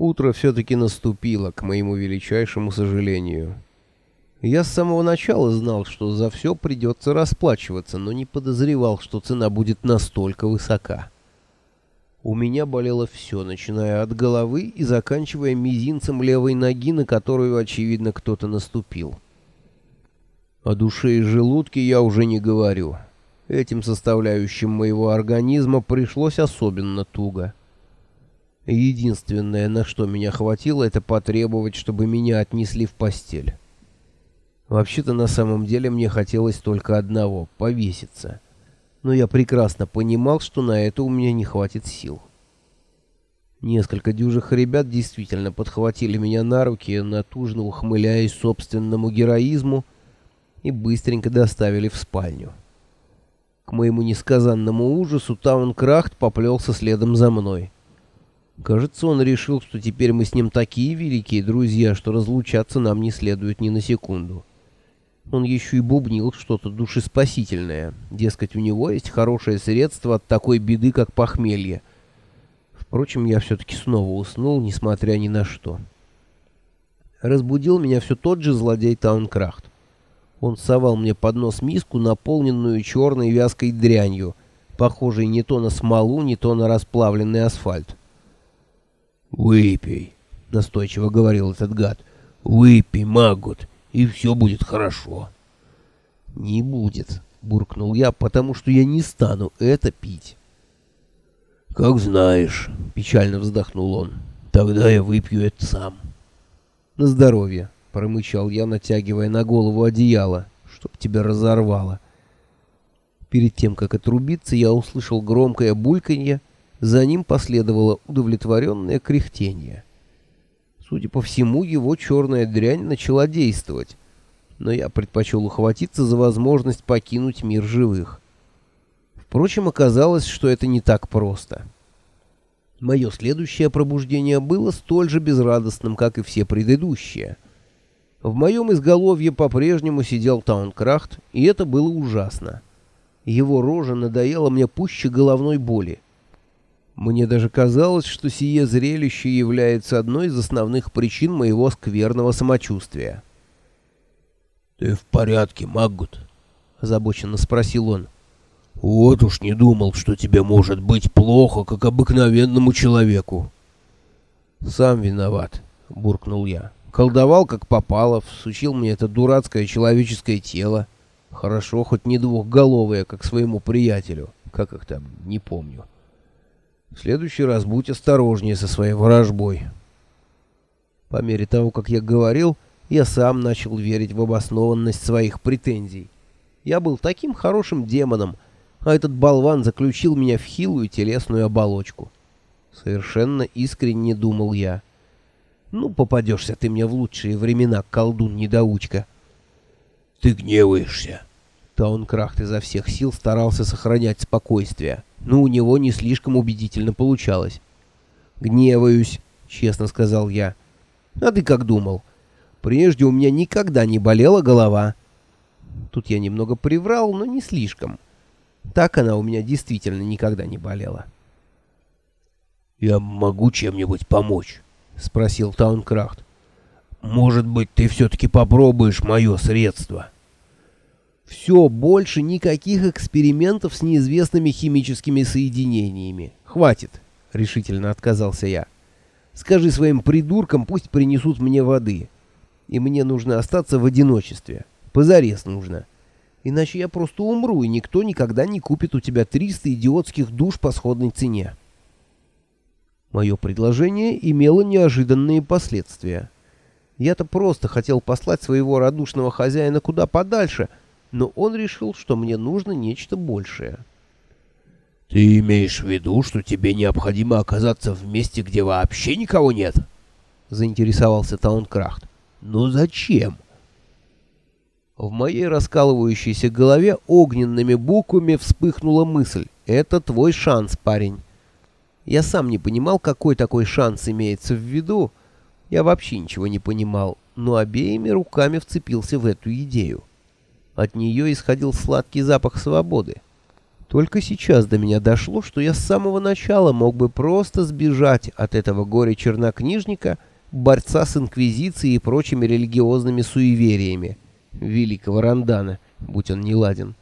Утро все-таки наступило, к моему величайшему сожалению. Я с самого начала знал, что за все придется расплачиваться, но не подозревал, что цена будет настолько высока. У меня болело все, начиная от головы и заканчивая мизинцем левой ноги, на которую, очевидно, кто-то наступил. О душе и желудке я уже не говорю. Этим составляющим моего организма пришлось особенно туго. Единственное, на что меня хватило, это потребовать, чтобы меня отнесли в постель. Вообще-то на самом деле мне хотелось только одного — повеситься. Но я прекрасно понимал, что на это у меня не хватит сил. Несколько дюжих ребят действительно подхватили меня на руки, натужно ухмыляясь собственному героизму, и быстренько доставили в спальню. К моему несказанному ужасу Таункрахт поплелся следом за мной — Кажется, он решил, что теперь мы с ним такие великие друзья, что разлучаться нам не следует ни на секунду. Он еще и бубнил что-то душеспасительное. Дескать, у него есть хорошее средство от такой беды, как похмелье. Впрочем, я все-таки снова уснул, несмотря ни на что. Разбудил меня все тот же злодей Таункрафт. Он совал мне под нос миску, наполненную черной вязкой дрянью, похожей не то на смолу, не то на расплавленный асфальт. «Выпей», — настойчиво говорил этот гад. «Выпей, Магут, и все будет хорошо». «Не будет», — буркнул я, — «потому что я не стану это пить». «Как знаешь», — печально вздохнул он, — «тогда я выпью это сам». «На здоровье», — промычал я, натягивая на голову одеяло, чтоб тебя разорвало. Перед тем, как отрубиться, я услышал громкое бульканье, за ним последовало удовлетворенное кряхтение. Судя по всему, его черная дрянь начала действовать, но я предпочел ухватиться за возможность покинуть мир живых. Впрочем, оказалось, что это не так просто. Мое следующее пробуждение было столь же безрадостным, как и все предыдущие. В моем изголовье по-прежнему сидел Таункрахт, и это было ужасно. Его рожа надоела мне пуще головной боли. Мне даже казалось, что сие зрелище является одной из основных причин моего скверного самочувствия. «Ты в порядке, Маггут?» — озабоченно спросил он. «Вот уж не думал, что тебе может быть плохо, как обыкновенному человеку». «Сам виноват», — буркнул я. «Колдовал, как попало, всучил мне это дурацкое человеческое тело. Хорошо, хоть не двухголовое, как своему приятелю. Как их там, не помню». В следующий раз будь осторожнее со своей ворожбой. По мере того, как я говорил, я сам начал верить в обоснованность своих претензий. Я был таким хорошим демоном, а этот болван заключил меня в хилую телесную оболочку. Совершенно искренне думал я. Ну, попадешься ты мне в лучшие времена, колдун-недоучка. Ты гневаешься. Таункрахт изо всех сил старался сохранять спокойствие но у него не слишком убедительно получалось. «Гневаюсь», — честно сказал я. «А ты как думал? Прежде у меня никогда не болела голова». Тут я немного приврал, но не слишком. Так она у меня действительно никогда не болела. «Я могу чем-нибудь помочь?» — спросил Таункрафт. «Может быть, ты все-таки попробуешь мое средство?» Все, больше никаких экспериментов с неизвестными химическими соединениями. Хватит, решительно отказался я. Скажи своим придуркам, пусть принесут мне воды. И мне нужно остаться в одиночестве. Позарез нужно. Иначе я просто умру, и никто никогда не купит у тебя 300 идиотских душ по сходной цене. Мое предложение имело неожиданные последствия. Я-то просто хотел послать своего радушного хозяина куда подальше — но он решил, что мне нужно нечто большее. «Ты имеешь в виду, что тебе необходимо оказаться в месте, где вообще никого нет?» — заинтересовался Таункрафт. «Но зачем?» В моей раскалывающейся голове огненными буквами вспыхнула мысль. «Это твой шанс, парень». Я сам не понимал, какой такой шанс имеется в виду. Я вообще ничего не понимал, но обеими руками вцепился в эту идею. От нее исходил сладкий запах свободы. Только сейчас до меня дошло, что я с самого начала мог бы просто сбежать от этого горя-чернокнижника, борца с инквизицией и прочими религиозными суевериями, великого Рандана, будь он неладен.